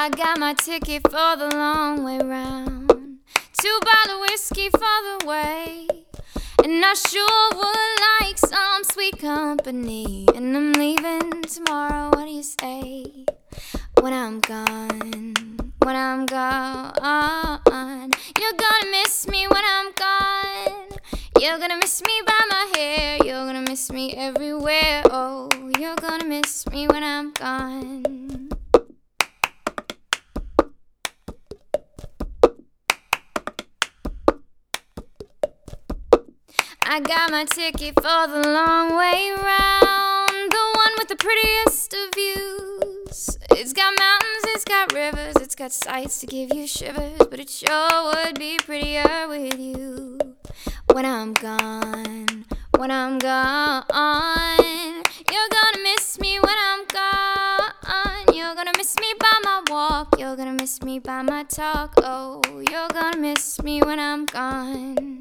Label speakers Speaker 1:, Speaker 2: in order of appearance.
Speaker 1: I got my ticket for the long way round. Two bottle whiskey for the way. And I sure would like some sweet company. And I'm leaving tomorrow. What do you say? When I'm gone, when I'm gone, you're gonna miss me when I'm gone. You're gonna miss me by my hair. You're gonna miss me everywhere. Oh, you're gonna miss me when I'm gone. I got my ticket for the long way round, the one with the prettiest of views. It's got mountains, it's got rivers, it's got sights to give you shivers, but it sure would be prettier with you. When I'm gone, when I'm gone, you're gonna miss me when I'm gone. You're gonna miss me by my walk, you're gonna miss me by my talk. Oh, you're gonna miss me when I'm gone.